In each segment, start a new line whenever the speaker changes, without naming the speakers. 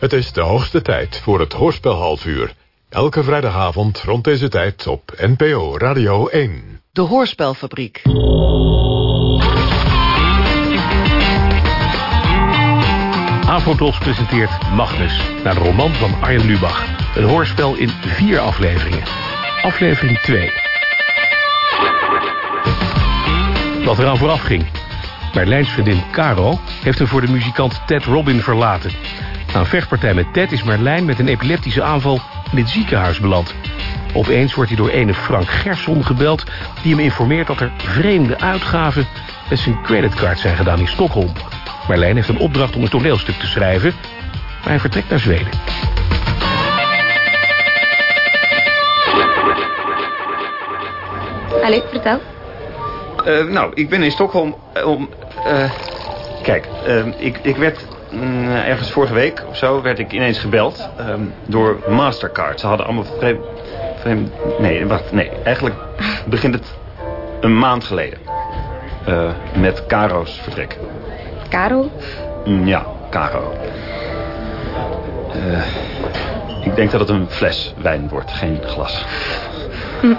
Het is de hoogste tijd voor het Hoorspel half uur. Elke vrijdagavond rond deze tijd op NPO Radio 1.
De Hoorspelfabriek.
Avotros presenteert Magnus, naar de roman van Arjen Lubach. Een hoorspel in vier afleveringen. Aflevering 2. Wat eraan vooraf ging. Marlijns vriendin Caro heeft hem voor de muzikant Ted Robin verlaten. Na een vechtpartij met Ted is Marlijn met een epileptische aanval in het ziekenhuis beland. Opeens wordt hij door ene Frank Gerson gebeld... die hem informeert dat er vreemde uitgaven met zijn creditcard zijn gedaan in Stockholm. Marlijn heeft een opdracht om een toneelstuk te schrijven... maar hij vertrekt naar Zweden.
Allee, vertel.
Eh, nou, ik ben in Stockholm eh, om... eh, kijk, ik, ik werd ergens vorige week of zo... werd ik ineens gebeld ehm, door Mastercard. Ze hadden allemaal vreemd... nee, wacht, nee. Eigenlijk begint het een maand geleden. Eh, met Caro's vertrek.
Karel?
Mm, ja, Caro. Eh, ik denk dat het een fles wijn wordt, geen glas. Mm.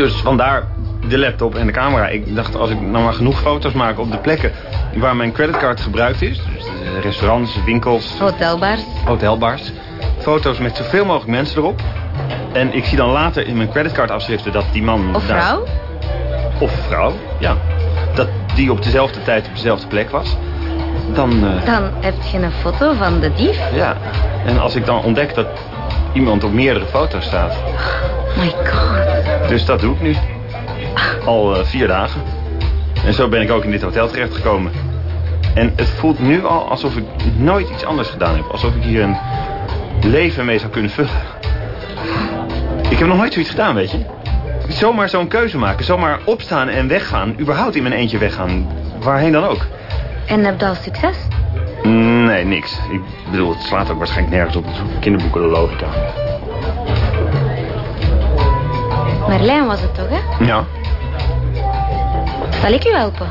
Dus vandaar de laptop en de camera. Ik dacht, als ik nou maar genoeg foto's maak op de plekken waar mijn creditcard gebruikt is... dus restaurants, winkels,
Hotelbars?
hotelbars... foto's met zoveel mogelijk mensen erop... en ik zie dan later in mijn creditcardafschriften dat die man...
Of
daar-
vrouw?
of vrouw, ja. Dat die op dezelfde tijd op dezelfde plek was. Dan, eh,
Dan heb je een foto van de dief.
ja. En als ik dan ontdek dat iemand op meerdere foto's staat.
My god.
Dus dat doe ik nu. Al eh, vier dagen. En zo ben ik ook in dit hotel terechtgekomen. En het voelt nu al alsof ik nooit iets anders gedaan heb. Alsof ik hier een leven mee zou kunnen vullen. Ik heb nog nooit zoiets gedaan, weet je. Zomaar zo'n keuze maken. Zomaar opstaan en weggaan. Überhaupt in mijn eentje weggaan. Waarheen dan ook.
En heb je al succes?
Nee, niks. Ik bedoel, het slaat ook waarschijnlijk nergens op. Kinderboeken de logica.
Marlijn was het toch, hè?
Ja,
Zal ik u helpen?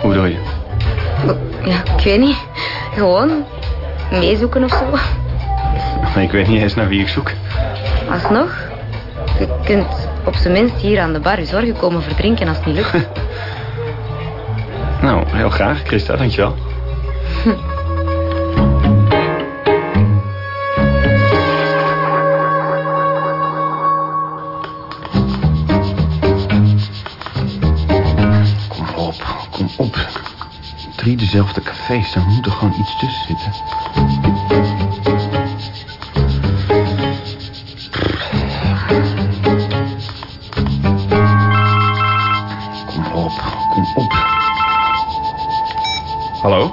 hoe bedoel je?
Ja, ik weet niet. Gewoon meezoeken of zo.
Ik weet niet eens naar wie ik zoek.
Alsnog, je kunt op zijn minst hier aan de bar zorgen komen verdrinken als het niet lukt.
Nou, heel graag, Christa, dankjewel. Drie dezelfde cafés, daar moet er gewoon iets tussen zitten. Kom op, kom op. Hallo?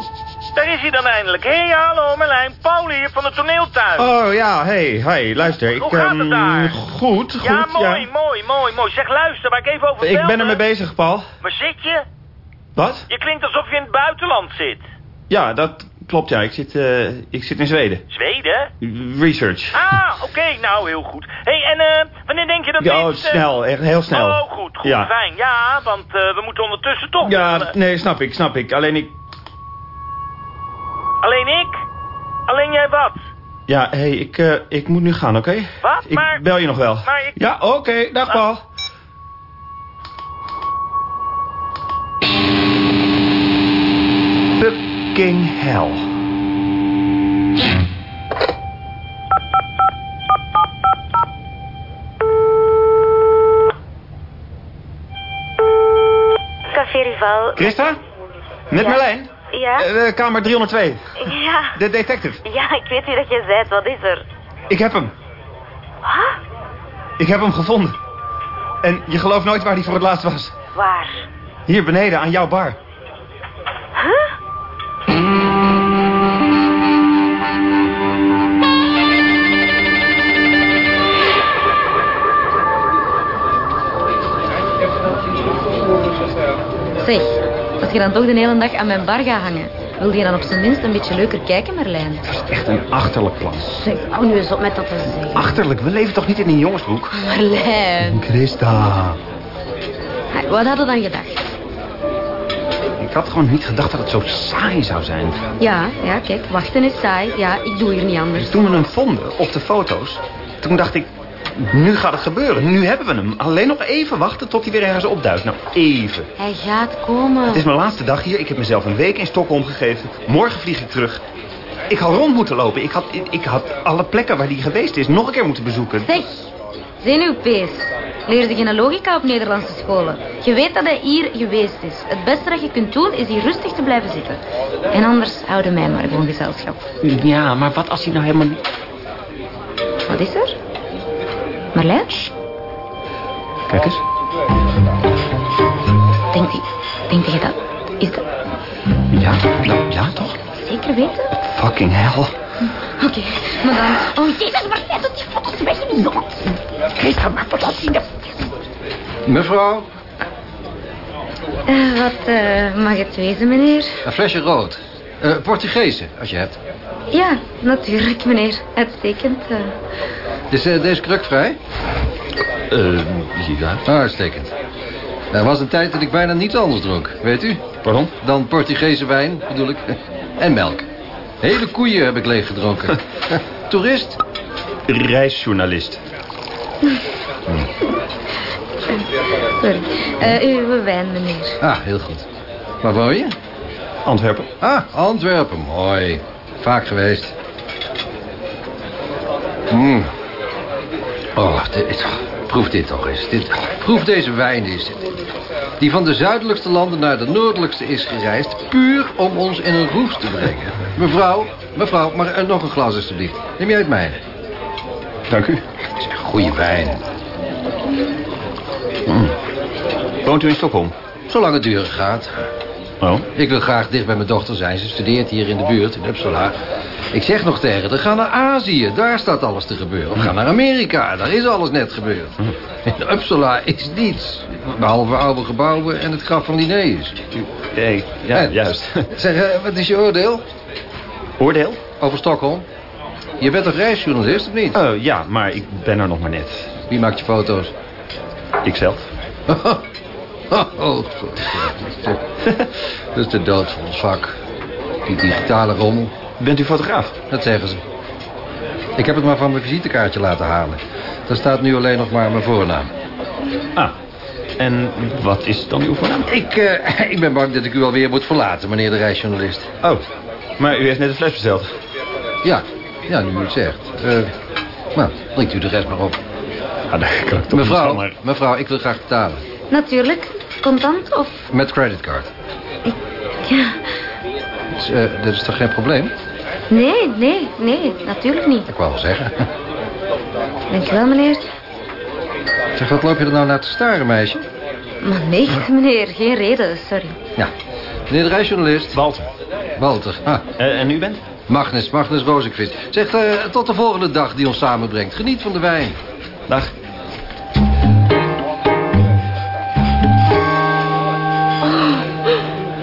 Daar is hij dan eindelijk. Hé, hey, hallo Merlijn. Paul hier van de toneeltuin.
Oh ja, hey, hey, luister. Ik,
Hoe gaat het
ehm,
daar?
Goed, goed.
ja, mooi, mooi, mooi, mooi. Zeg, luister, waar ik even over
Ik ben
belde.
ermee bezig, Paul.
Zit je?
Wat?
Je klinkt alsof je in het buitenland zit.
Ja, dat klopt, ja. Ik zit, eh, ik zit in Zweden.
Zweden?
Research.
Ah, oké, nou, heel goed. Hé, hey, en eh, wanneer denk je dat
Ja,
dit...
oh,
eh,
snel, echt heel snel.
Oh, goed, goed,
Ja.
fijn. Ja, want we moeten ondertussen toch...
Ja, nee, snap ik, snap ik. Alleen ik...
Alleen ik? Alleen jij wat?
Ja, hey, ik, eh, ik moet nu gaan, oké?
Wat?
Ik
Maar-
bel je nog wel.
maar ik-
Ja, oké. Dag, Paul. Fucking hell.
Café Rival.
Christa? Met
Ja.
Marlijn?
Ja?
Eh, eh, kamer 302.
ja.
De detective.
Ja, ik weet wie dat je bent. Wat is er?
Ik heb hem.
Wat?
Ik heb hem gevonden. En je gelooft nooit waar hij voor het laatst was.
Waar?
Hier beneden, aan jouw bar.
Huh?
Zeg, als je dan toch de hele dag aan mijn bar gaat hangen... wil je dan op zijn minst een beetje leuker kijken, Marlijn?
Dat is echt een achterlijk plan.
Zeg, hou nu eens op met dat te zeggen.
Achterlijk? We leven toch niet in een jongensbroek?
Marlijn.
Christa.
Wat hadden we dan gedacht?
Ik had gewoon niet gedacht dat het zo saai zou zijn.
Ja, ja, kijk, wachten is saai. Ja, ik doe hier niet anders.
Dus toen we hem vonden op de foto's, toen dacht ik, nu gaat het gebeuren. Nu hebben we hem. Alleen nog even wachten tot hij weer ergens opduikt. Nou, even.
Hij gaat komen.
Het is mijn laatste dag hier. Ik heb mezelf een week in Stockholm gegeven. Morgen vlieg ik terug. Ik had rond moeten lopen. Ik had, ik had alle plekken waar hij geweest is nog een keer moeten bezoeken.
Zeg, zenuwpees. Leerde geen logica op Nederlandse scholen. Je weet dat hij hier geweest is. Het beste dat je kunt doen is hier rustig te blijven zitten. En anders houden mij maar gewoon gezelschap.
Ja, maar wat als hij nou helemaal niet...
Wat is er? Marlijn?
Kijk eens.
Denkt hij, denkt hij dat? Is dat
Ja, nou, ja toch?
zeker weten?
Fucking hell.
Oké, maar dan... Oh, jezus, Marlijn, dat die foto's weg in die zon. Chris, ga maar foto's zien.
Mevrouw,
Eh, wat eh, mag het wezen, meneer?
een flesje rood. Eh Portugese, als je hebt.
Ja, natuurlijk, meneer. Uitstekend.
Is eh, deze kruk vrij?
Eh, ja.
Ah, uitstekend. Er was een tijd dat ik bijna niets anders dronk, weet u?
Pardon?
Dan Portugese wijn, bedoel ik. En melk. Hele koeien heb ik leeg gedronken. Toerist?
Reisjournalist.
Sorry. Eh, uw wijn, meneer.
Ah, heel goed. Waar woon je?
Antwerpen.
Ah, Antwerpen. Mooi. Vaak geweest. Mm. Oh, dit, proef dit toch eens. Dit, proef deze wijn eens. Die van de zuidelijkste landen naar de noordelijkste is gereisd... puur om ons in een roes te brengen. Mevrouw, mevrouw, maar eh, nog een glas alstublieft. Neem jij het mijne?
Dank u.
Het is een goede wijn.
Woont u in Stockholm?
Zolang het duren gaat.
Oh.
Ik wil graag dicht bij mijn dochter zijn. Ze studeert hier in de buurt, in Uppsala. Ik zeg nog tegen haar, ga naar Azië. Daar staat alles te gebeuren. Of ga naar Amerika. Daar is alles net gebeurd. In Uppsala is niets. Behalve oude gebouwen en het graf van Linnaeus.
Nee, ja,
En-
juist.
Zeg, eh, wat is je oordeel
Oordeel?
over Stockholm? Je bent toch reisjournalist, of niet?
Oh, ja, maar ik ben er nog maar net.
Wie maakt je foto's?
Ikzelf.
Oh, goed. Dat is de dood van ons vak. Die digitale rommel.
Bent u fotograaf?
Dat zeggen ze. Ik heb het maar van mijn visitekaartje laten halen. Daar staat nu alleen nog maar mijn voornaam.
Ah. En wat is dan uw voornaam?
Ik, eh, ik ben bang dat ik u alweer moet verlaten, meneer de reisjournalist.
Oh, maar u heeft net een fles besteld.
Ja, ja, nu u het zegt. Eh, nou, drinkt u de rest maar op.
Ah, daar kan ik toch
Mevrouw,
niet van,
mevrouw, ik wil graag betalen.
Natuurlijk. Contant of...
Met creditcard.
Ja.
Dat is, eh, dat is toch geen probleem?
Nee, nee, nee. Natuurlijk niet.
Ik wou wel zeggen.
Dank u wel, meneer.
Zeg, wat loop je er nou naar te staren, meisje?
Maar nee, meneer. Geen reden, sorry.
Ja, meneer de reisjournalist.
Walter.
Walter. Ah,
Eh, en u bent?
Magnus, Magnus Rosekvist. Zeg, eh, tot de volgende dag die ons samenbrengt. Geniet van de wijn.
Dag.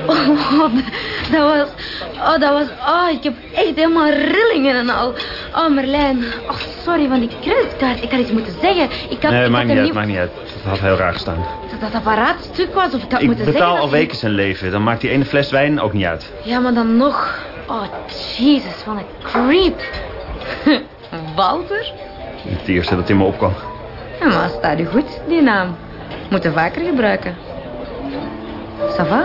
Oh, dat was... Oh, dat was... Oh, ik heb echt helemaal rillingen en al. Oh, Merlijn. Oh, sorry van die creditcard. Ik had iets moeten zeggen. Ik had,
Nee,
ik
maakt niet uit,
niet...
maakt niet uit. Het had heel raar gestaan.
Dat dat apparaat stuk was of ik had
Ik
moeten
betaal
zeggen...
al
dat hij-
weken zijn leven. Dan maakt die ene fles wijn ook niet uit.
Ja, maar dan nog... Oh, jezus, van een creep. Walter?
Het eerste dat in me opkwam.
Ja, maar staat u goed, die naam. Moeten vaker gebruiken. Ça va?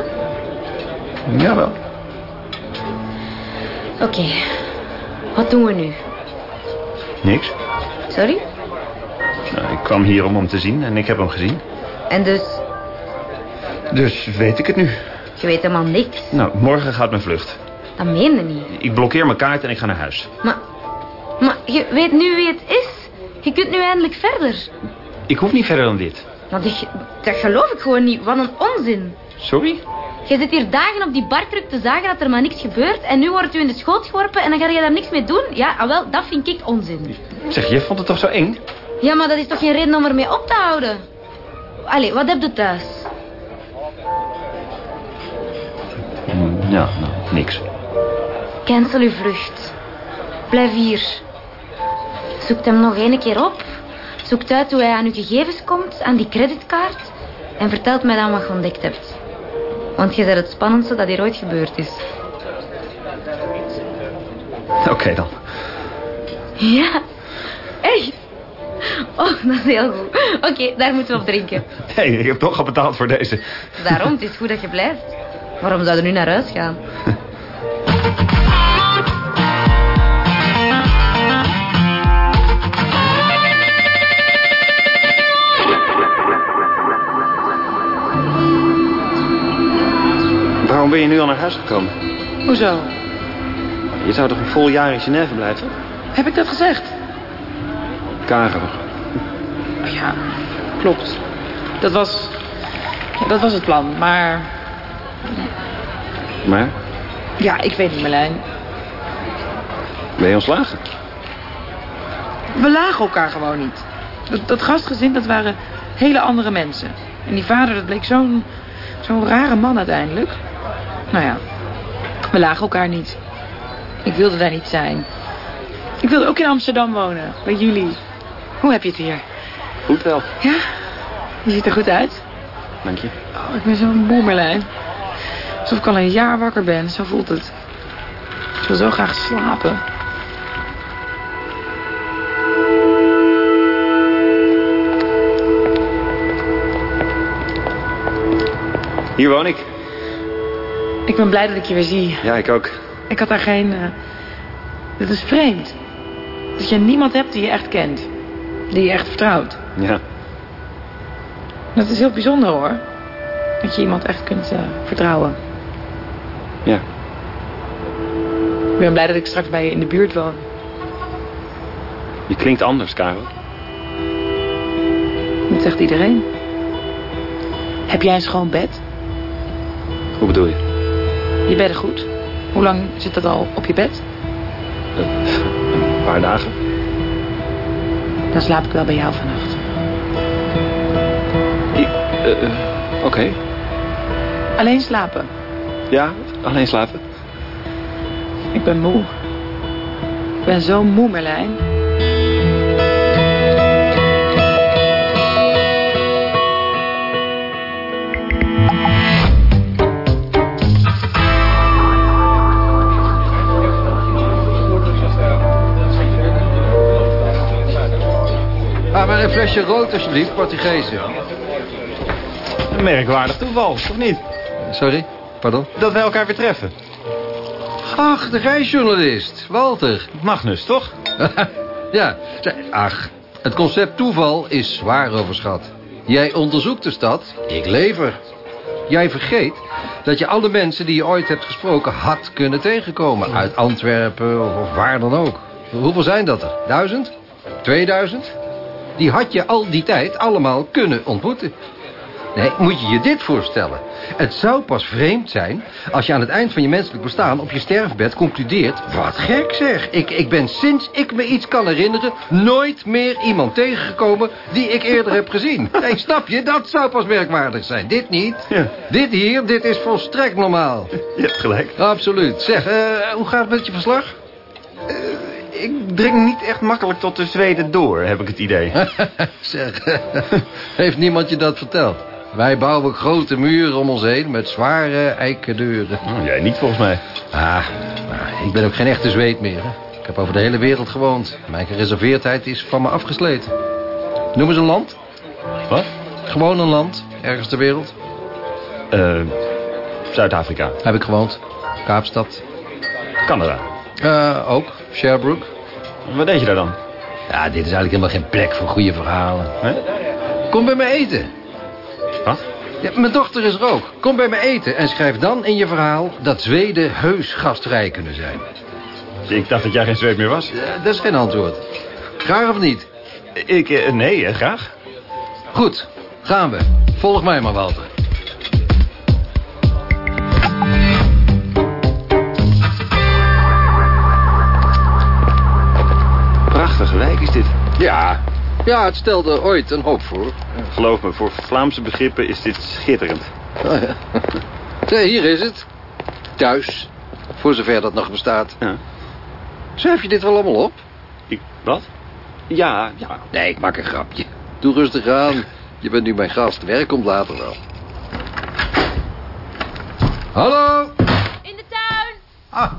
Jawel.
Oké. Wat doen we nu?
Niks.
Sorry?
Nou, ik kwam hier om hem te zien en ik heb hem gezien.
En dus,
Dus weet ik het nu.
je weet helemaal niks.
Nou, morgen gaat mijn vlucht.
Dat meen je niet.
Ik blokkeer mijn kaart en ik ga naar huis.
Maar, maar je weet nu wie het is. Je kunt nu eindelijk verder.
Ik hoef niet verder dan dit.
Want ik, dat geloof ik gewoon niet. Wat een onzin.
Sorry?
Je zit hier dagen op die barkruk te zagen dat er maar niks gebeurt. En nu wordt u in de schoot geworpen en dan ga je daar niks mee doen. Ja, ah, wel, dat vind ik onzin.
Zeg, jij vond het toch zo eng?
Ja, maar dat is toch geen reden om ermee op te houden? Allee, wat heb je thuis?
Hm, Ja, nou, niks.
Cancel uw vlucht. Blijf hier. Zoek hem nog één keer op. Zoekt uit hoe hij aan uw gegevens komt, aan die creditcard. En vertelt mij dan wat je ontdekt hebt. Want je bent het spannendste dat hier ooit gebeurd is.
Oké dan.
Ja, echt. Oh, dat is heel goed. Oké, daar moeten we op drinken.
Nee, ik heb toch al betaald voor deze.
Daarom, het is goed dat je blijft. Waarom zou je nu naar huis gaan?
Waarom ben je nu al naar huis gekomen?
Hoezo?
Je zou toch een vol jaar in Genève blijven?
Heb ik dat gezegd?
Karel.
Ja, klopt. Dat was... ja, dat was het plan, maar...
Maar,
Ja, ik weet niet, Marlijn.
ben je ontslagen?
We lagen elkaar gewoon niet. Dat, dat gastgezin, dat waren hele andere mensen. En die vader, dat bleek zo'n zo'n rare man uiteindelijk. Nou ja, we lagen elkaar niet. Ik wilde daar niet zijn. Ik wilde ook in Amsterdam wonen, bij jullie. Hoe heb je het hier?
Goed wel.
Ja? Je ziet er goed uit.
Dank je.
Oh, ik ben zo'n moe, Marlijn. Alsof ik al een jaar wakker ben, zo voelt het. Ik wil zo graag slapen.
Hier woon ik.
Ik ben blij dat ik je weer zie.
Ja, ik ook.
Ik had daar geen... Dit is vreemd. Dat je niemand hebt die je echt kent. Die je echt vertrouwt.
Ja.
Dat is heel bijzonder hoor. Dat je iemand echt kunt eh, vertrouwen.
Ja.
Ik ben blij dat ik straks bij je in de buurt woon.
Je klinkt anders, Karel.
Dat zegt iedereen. Heb jij een schoon bed?
Hoe bedoel je?
Beddengoed? Hoe lang zit dat al op je bed?
Een paar dagen.
Dan slaap ik wel bij jou vannacht.
Eh, eh, Oké.
Alleen slapen.
Ja, alleen slapen.
Ik ben moe. Ik ben zo moe, Merlijn.
Ah, maar een flesje rood alsjeblieft, Portugezen.
Een merkwaardig toeval, of niet?
Sorry, pardon?
Dat wij elkaar weer treffen.
Ach, de reisjournalist, Walter.
Magnus, toch?
ja, ach, het concept toeval is zwaar overschat. Jij onderzoekt de stad, ik lever. Jij vergeet dat je alle mensen die je ooit hebt gesproken had kunnen tegenkomen. Uit Antwerpen of, of waar dan ook. Hoeveel zijn dat er? Duizend? Tweeduizend? Die had je al die tijd allemaal kunnen ontmoeten. Nee, moet je je dit voorstellen. Het zou pas vreemd zijn als je aan het eind van je menselijk bestaan op je sterfbed concludeert... Wat gek zeg, ik, ik ben sinds ik me iets kan herinneren... nooit meer iemand tegengekomen die ik eerder heb gezien. Nee, snap je? Dat zou pas merkwaardig zijn. Dit niet.
Ja.
Dit hier, dit is volstrekt normaal.
Je hebt gelijk.
Absoluut. Zeg, eh, hoe gaat het met je verslag?
Ik dring niet echt makkelijk tot de Zweden door, heb ik het idee.
zeg, heeft niemand je dat verteld? Wij bouwen grote muren om ons heen met zware eiken deuren.
Oh, jij niet volgens mij.
Ah, maar ik ben ook geen echte zweet meer. Hè? Ik heb over de hele wereld gewoond. Mijn gereserveerdheid is van me afgesleten. Noem eens een land.
Wat?
Gewoon een land, ergens ter wereld.
Eh, Zuid-Afrika.
Heb ik gewoond. Kaapstad.
Canada.
Eh, ook. Sherbrooke.
Wat deed je daar dan?
Ja, dit is eigenlijk helemaal geen plek voor goede verhalen.
Hè?
Kom bij me eten.
Wat?
Ja, mijn dochter is er ook. Kom bij me eten en schrijf dan in je verhaal... dat Zweden heus gastvrij kunnen zijn.
Ik dacht dat jij geen Zweed meer was.
Ja, dat is geen antwoord. Graag of niet?
Ik, eh, nee, graag.
Goed, gaan we. Volg mij maar, Walter.
Wijk is dit.
Ja, ja, het stelde ooit een hoop voor.
Geloof me, voor Vlaamse begrippen is dit schitterend.
Oh, ja. Nee, hier is het. Thuis. Voor zover dat nog bestaat.
Ja.
Schrijf je dit wel allemaal op?
Ik, wat? Ja, ja.
Nee, ik maak een grapje. Doe rustig aan. Je bent nu mijn gast. Werk komt later wel. Hallo?
In de tuin!
Ah,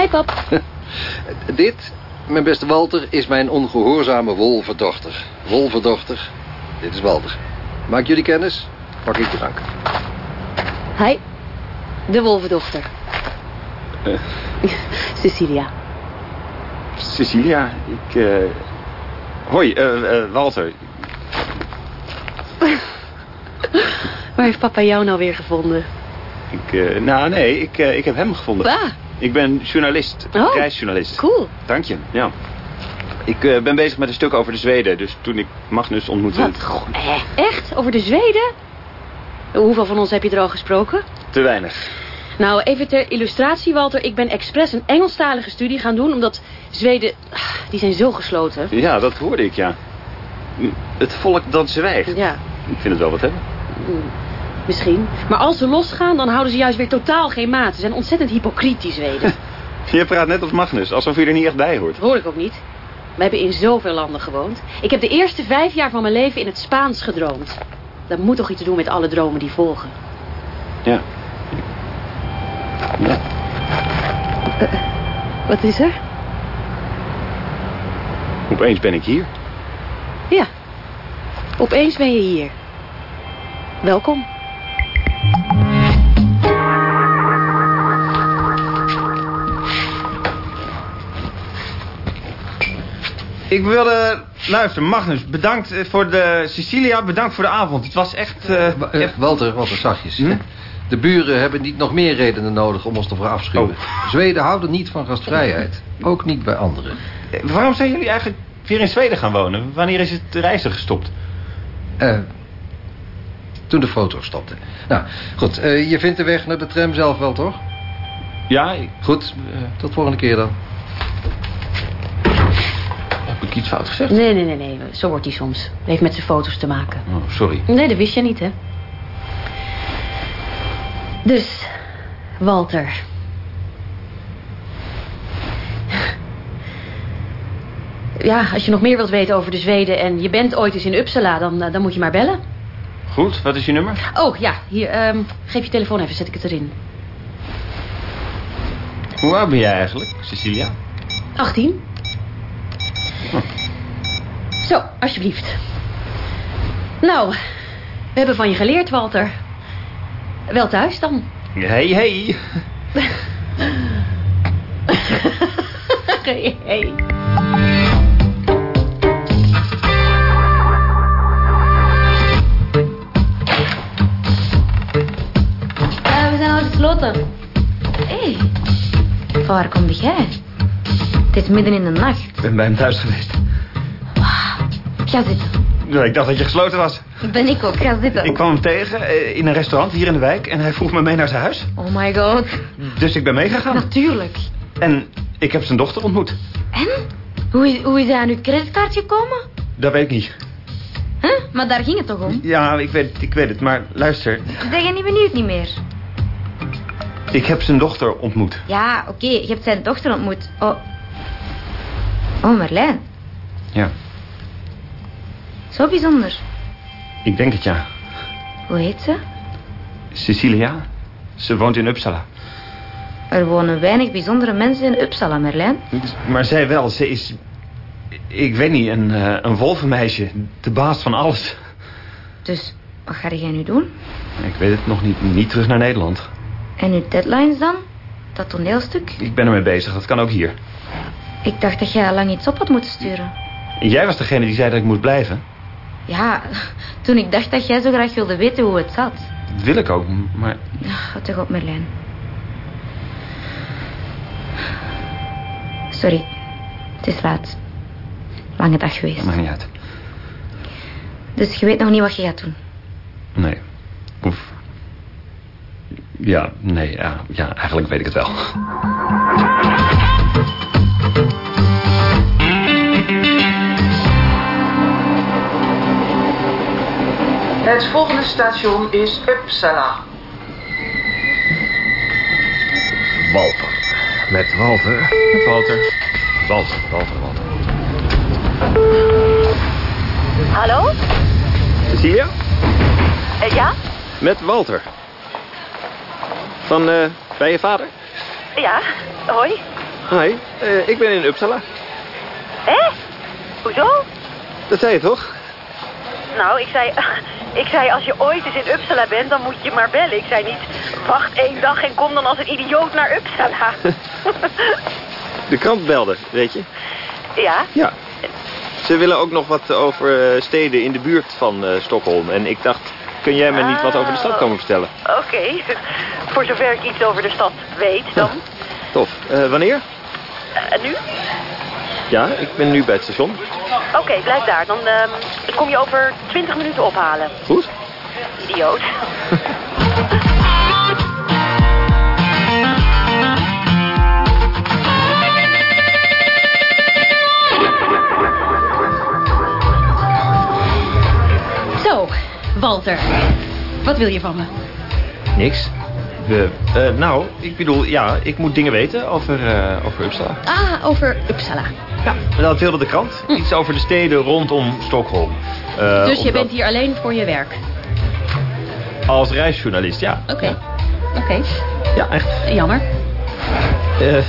Hey pap.
dit, mijn beste Walter, is mijn ongehoorzame wolvendochter. Wolvendochter, dit is Walter. Maak jullie kennis? Pak ik drank.
Hi, de wolvendochter. Cecilia.
Cecilia, ik... eh, Hoi, eh, eh, Walter.
Waar heeft papa jou nou weer gevonden?
Ik, eh, nou, nee, ik, eh, ik heb hem gevonden.
Pa,
Ik ben journalist,
Oh,
reisjournalist.
cool.
Dank je, ja. Ik eh, ben bezig met een stuk over de Zweden. Dus toen ik Magnus ontmoette...
Wat? Echt? Over de Zweden? Hoeveel van ons heb je er al gesproken?
Te weinig.
Nou, even ter illustratie, Walter. Ik ben expres een Engelstalige studie gaan doen... omdat Zweden, ah, die zijn zo gesloten.
Ja, dat hoorde ik, ja. Het volk dat zwijgt.
Ja,
Ik vind het wel wat hebben.
Misschien. Maar als ze losgaan, dan houden ze juist weer totaal geen maat. Ze zijn ontzettend hypocriet, die Zweden.
Je praat net als Magnus, alsof je er niet echt bij hoort.
Hoor ik ook niet. We hebben in zoveel landen gewoond. Ik heb de eerste vijf jaar van mijn leven in het Spaans gedroomd. Dat moet toch iets doen met alle dromen die volgen.
Ja. ja.
Wat is er?
Opeens ben ik hier.
Ja. Opeens ben je hier. Welkom.
Ik wilde... Luister, Magnus, bedankt eh, voor de... Cecilia, bedankt voor de avond. Het was echt... eh, echt-
Walter, Walter, zachtjes.
Hm?
De buren hebben niet nog meer redenen nodig om ons te verafschuwen. Zweden houden niet van gastvrijheid. Ook niet bij anderen.
Waarom zijn jullie eigenlijk weer in Zweden gaan wonen? Wanneer is het reizen gestopt?
Eh, toen de foto stopte. Nou, goed. eh, je vindt de weg naar de tram zelf wel, toch?
Ja, ik,
Goed. tot volgende keer dan.
heb ik iets fout gezegd?
Nee, nee, nee, nee. Zo wordt hij soms. Het heeft met zijn foto's te maken.
Oh, sorry.
Nee, dat wist je niet, hè? Dus, Walter. Ja, als je nog meer wilt weten over de Zweden... en je bent ooit eens in Uppsala, dan, eh, dan moet je maar bellen.
Goed, wat is je nummer?
Oh, ja, hier, ehm, geef je telefoon even, zet ik het erin.
Hoe oud ben jij eigenlijk, Cecilia?
18. Zo, alsjeblieft. Nou, we hebben van je geleerd, Walter. Wel thuis dan.
Hey, hey.
hey, hey.
Waar kom jij? Het is midden in de nacht.
Ik ben bij hem thuis geweest.
Ga zitten.
Ja, ik dacht dat je gesloten was.
Ben ik ook, ga zitten.
Ik kwam hem tegen eh, in een restaurant hier in de wijk... en hij vroeg me mee naar zijn huis.
Oh my god.
Dus ik ben meegegaan.
Natuurlijk.
En ik heb zijn dochter ontmoet.
En? Hoe is, hoe is hij aan uw creditcard gekomen?
Dat weet ik niet.
Huh? Maar daar ging het toch om?
Ja, ik weet, ik weet het. Maar luister,
Ben je niet benieuwd niet meer?
Ik heb zijn dochter ontmoet.
Ja, oké, je hebt zijn dochter ontmoet. Oh. Oh, Merlijn.
Ja,
Zo bijzonder.
ik denk het ja.
Hoe heet ze?
Cecilia, ze woont in Uppsala.
Er wonen weinig bijzondere mensen in Uppsala, Merlijn.
Maar zij wel, ze is... Ik weet niet, een, eh, een wolvenmeisje. De baas van alles.
Dus, wat ga jij nu doen?
Ik weet het nog niet. Niet terug naar Nederland.
En uw deadlines dan? Dat toneelstuk?
Ik ben ermee bezig, dat kan ook hier.
Ik dacht dat jij al lang iets op had moeten sturen.
En jij was degene die zei dat ik moest blijven.
Ja, toen ik dacht dat jij zo graag wilde weten hoe het zat.
Dat wil ik ook, maar...
Ga toch op, Merlijn. Sorry. Het is laat. Lange dag geweest.
Dat maakt niet uit.
Dus je weet nog niet wat je gaat doen.
Nee. Of... Ja, nee, ja, ja, eigenlijk weet ik het wel.
Het volgende station is Uppsala.
Walter. Met Walter.
Walter. Walter, Walter, Walter.
Hallo?
Cecilia?
Eh, ja?
Met Walter. Van, eh, bij je vader?
Ja? Hoi?
Hi, eh, ik ben in Uppsala.
Hé? Hoezo?
Dat zei je toch?
Nou, ik zei, ik zei als je ooit eens in Uppsala bent, dan moet je maar bellen. Ik zei niet, wacht één dag en kom dan als een idioot naar Uppsala.
De krant belde, weet je?
ja?
Ja. Ze willen ook nog wat over eh, steden in de buurt van eh, Stockholm. En ik dacht, kun jij me niet wat over de stad komen vertellen?
Oké. Voor zover ik iets over de stad weet dan.
Tof. Eh, wanneer?
Eh, nu?
Ja, ik ben nu bij het station.
Oké, blijf daar. Dan ehm, kom je over 20 minuten ophalen.
Goed?
Idioot.
Zo, Walter. Wat wil je van me?
Niks. We, eh, nou, ik bedoel, ja, ik moet dingen weten over, eh, over Uppsala.
Ah, over Uppsala.
Ja, dat wilde de krant. Iets over de steden rondom Stockholm. Eh,
dus je bent hier alleen voor je werk?
Als reisjournalist, ja.
Oké. Oké.
Ja, echt.
Jammer.
Eh,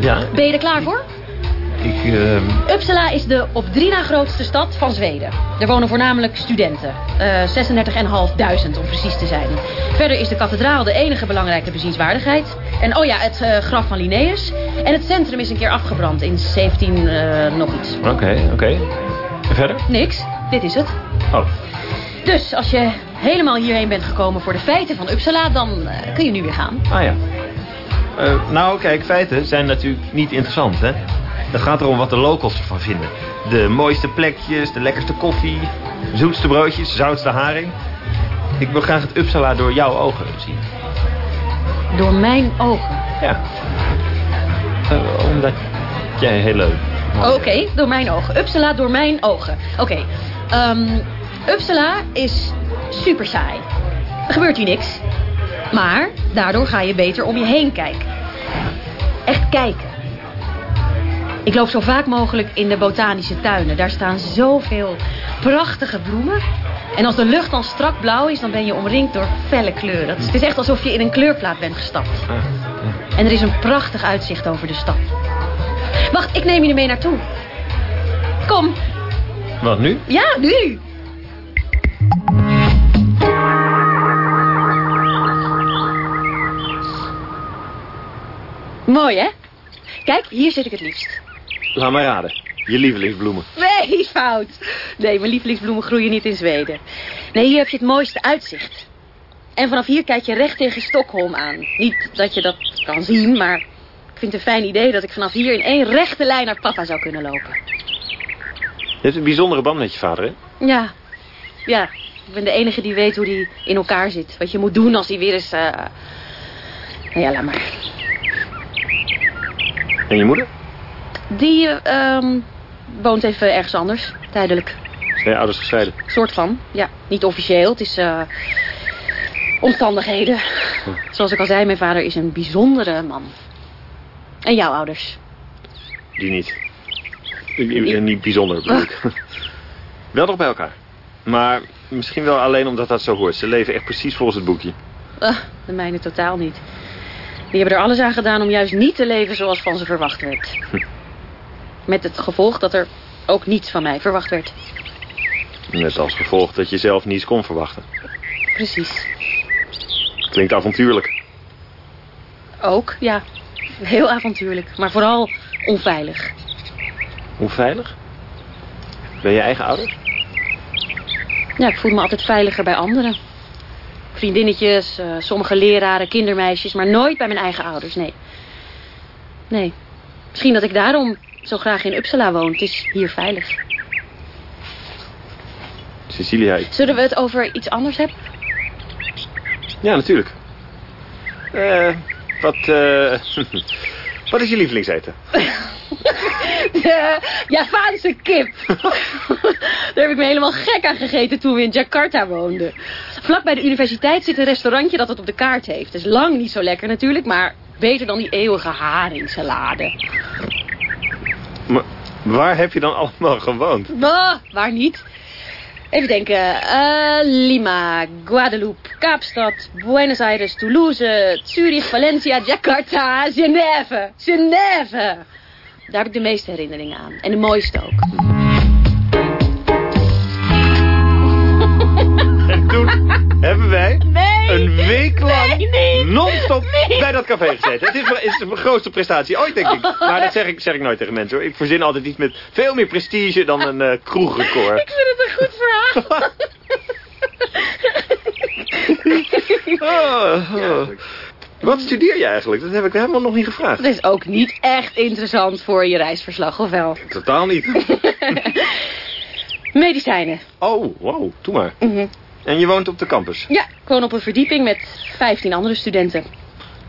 ja,
Ben je er klaar voor?
Ik... ehm,
Uppsala is de op drie na grootste stad van Zweden. Er wonen voornamelijk studenten. Eh 36.500 om precies te zijn. Verder is de kathedraal de enige belangrijke bezienswaardigheid. En oh ja, het eh, graf van Linnaeus. En het centrum is een keer afgebrand in 17 eh, nog iets.
Oké, oké. En verder?
Niks, dit is het.
Oh,
Dus als je helemaal hierheen bent gekomen voor de feiten van Uppsala... dan eh, kun je nu weer gaan.
ah ja. Eh, nou, kijk, feiten zijn natuurlijk niet interessant, hè. Het gaat erom wat de locals ervan vinden. De mooiste plekjes, de lekkerste koffie, zoetste broodjes, zoutste haring. Ik wil graag het Uppsala door jouw ogen zien.
Door mijn ogen.
Ja. Eh, omdat jij heel leuk...
Oké, door mijn ogen. Uppsala door mijn ogen. Oké. ehm, Uppsala is super saai. Er gebeurt hier niks. Maar daardoor ga je beter om je heen kijken. Echt kijken. Ik loop zo vaak mogelijk in de botanische tuinen. Daar staan zoveel prachtige bloemen. En als de lucht dan strak blauw is, dan ben je omringd door felle kleuren. Het is- echt alsof je in een kleurplaat bent gestapt. En er is een prachtig uitzicht over de stad. Wacht, ik neem je er mee naartoe. Kom.
Wat nu?
Ja, nu. Mooi, hè? Kijk, hier zit ik het liefst.
Laat maar raden. Je lievelingsbloemen.
Nee, fout. Nee, mijn lievelingsbloemen groeien niet in Zweden. Nee, hier heb je het mooiste uitzicht. En vanaf hier kijk je recht tegen Stockholm aan. Niet dat je dat kan zien, maar ik vind het een fijn idee dat ik vanaf hier in één rechte lijn naar papa zou kunnen lopen.
Je hebt een bijzondere band met je vader, hè?
Ja, ja. Ik ben de enige die weet hoe die in elkaar zit. Wat je moet doen als hij weer eens... eh Nou ja, laat maar.
En je moeder?
Die eh, ehm, woont even ergens anders, tijdelijk.
Zijn je ouders gescheiden?
Soort van, ja. Niet officieel, het is eh, omstandigheden. Zoals ik al zei, mijn vader is een bijzondere man. En jouw ouders?
Die niet. I- Niet bijzonder, bedoel ik. Wel nog bij elkaar. Maar misschien wel alleen omdat dat zo hoort. Ze leven echt precies volgens het boekje.
Ah, de mijne totaal niet. Die hebben er alles aan gedaan om juist niet te leven zoals van ze verwacht werd. Met het gevolg dat er ook niets van mij verwacht werd.
Net als gevolg dat je zelf niets kon verwachten.
Precies.
Klinkt avontuurlijk.
Ook, ja. Heel avontuurlijk, maar vooral onveilig.
Hoe veilig? Ben je eigen ouder?
Ja, ik voel me altijd veiliger bij anderen. Vriendinnetjes, eh, sommige leraren, kindermeisjes, maar nooit bij mijn eigen ouders, nee. Nee. Misschien dat ik daarom zo graag in Uppsala woon. Het is hier veilig.
Cecilia, ik...
Zullen we het over iets anders hebben?
Ja, natuurlijk. Eh, wat, eh... wat is je lievelingseten?
De Javaanse kip. Daar heb ik me helemaal gek aan gegeten toen we in Jakarta woonden. Vlak bij de universiteit zit een restaurantje dat het op de kaart heeft. Het is lang niet zo lekker natuurlijk, maar beter dan die eeuwige haringsalade.
Maar Waar heb je dan allemaal gewoond?
Bah, waar niet? Even denken. Eh, Lima, Guadeloupe, Kaapstad, Buenos Aires, Toulouse, Zurich, Valencia, Jakarta, Genève. Genève. Daar heb ik de meeste herinneringen aan. En de mooiste ook.
En toen hebben wij. Een week lang
Nee, nee.
non-stop
Nee.
bij dat café gezeten. Het is, is mijn grootste prestatie ooit, denk ik. Maar dat zeg ik, zeg ik nooit tegen mensen, hoor. Ik verzin altijd iets met veel meer prestige dan een eh, kroegrecord.
Ik vind het een goed verhaal.
Oh, oh. Wat studeer je eigenlijk? Dat heb ik helemaal nog niet gevraagd.
Dat is ook niet echt interessant voor je reisverslag, of wel?
Totaal niet.
Medicijnen.
Oh, wow, doe maar.
Mhm.
En je woont op de campus?
Ja, ik woon op een verdieping met 15 andere studenten.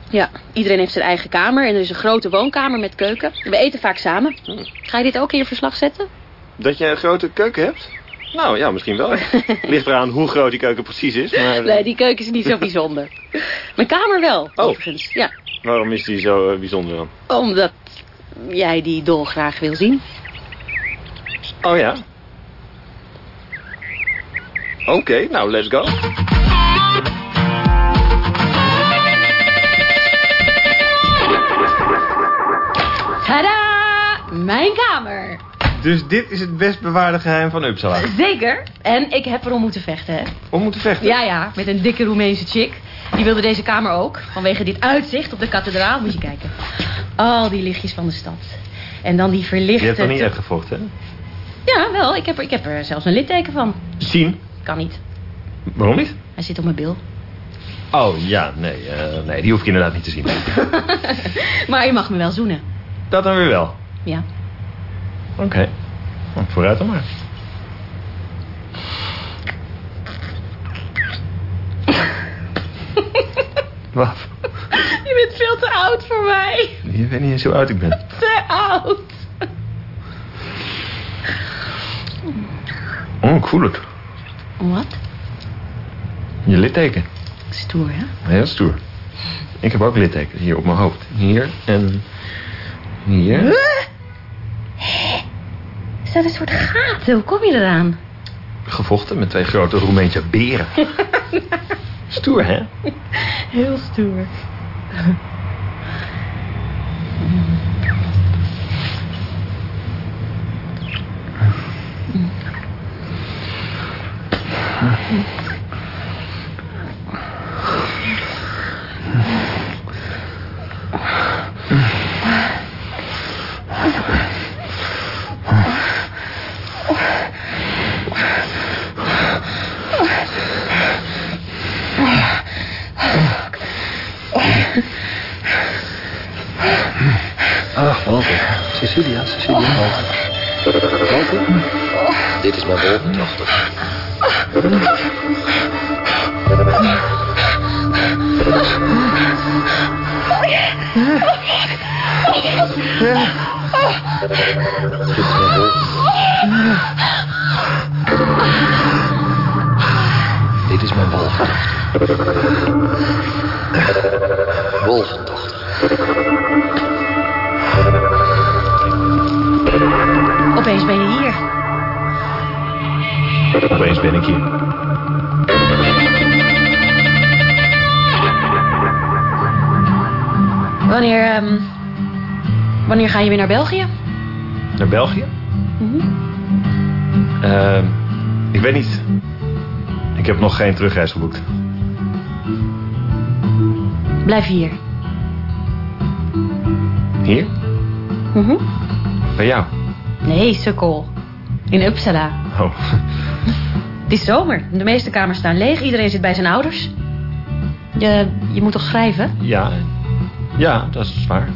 Ja, iedereen heeft zijn eigen kamer en er is een grote woonkamer met keuken. We eten vaak samen. Ga je dit ook in je verslag zetten?
Dat je een grote keuken hebt? Nou ja, misschien wel. Ligt eraan hoe groot die keuken precies is. Maar eh,
Nee, die keuken is niet zo bijzonder. Mijn kamer wel,
Oh.
overigens. Ja,
waarom is die zo eh, bijzonder dan?
omdat jij die dolgraag wil zien.
Oh ja? Oké, nou, let's go.
Tada! Mijn kamer.
Dus dit is het best bewaarde geheim van Uppsala.
Zeker. En ik heb erom moeten vechten, hè.
Om moeten vechten?
Ja, ja, met een dikke Roemeense chick. Die wilde deze kamer ook. Vanwege dit uitzicht op de kathedraal. Moet je kijken. Al die lichtjes van de stad. En dan die verlichte...
Je hebt toch niet echt gevochten, hè?
Ja, wel. Ik heb, er, ik heb er zelfs een litteken van.
Zien?
Kan niet.
Waarom niet?
Hij zit op mijn bil.
Oh, ja, nee, eh, nee, die hoef ik inderdaad niet te zien.
maar je mag me wel zoenen.
Dat dan weer wel.
Ja.
Oké. Nou, vooruit dan maar. Wat?
Je bent veel te oud voor mij.
Je weet niet eens hoe oud ik ben.
Te oud.
Oh, ik voel het.
Wat?
Je litteken.
Stoer, hè?
Heel stoer. Ik heb ook litteken hier op mijn hoofd. Hier en hier.
Is dat een soort gaten? Hoe kom je eraan?
Gevochten met twee grote Roemeense beren. Stoer, hè?
Heel stoer.
Is mijn wolvendochter. Dit
Wanneer, ehm, wanneer ga je weer naar België?
Naar België?
Mhm.
Ehm, ik weet niet. Ik heb nog geen terugreis geboekt.
Blijf hier.
Hier?
Mhm.
Bij jou?
Nee, sukkel. In Uppsala.
Oh,
Het is zomer. De meeste kamers staan leeg. Iedereen zit bij zijn ouders. Je, je moet toch schrijven?
ja. Ja, dat is waar.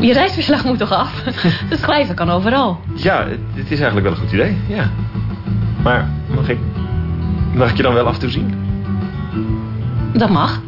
Je reisverslag moet toch af? Het schrijven kan overal.
Ja, het, is eigenlijk wel een goed idee, ja. Maar mag ik, mag ik je dan wel af en toe zien?
Dat mag.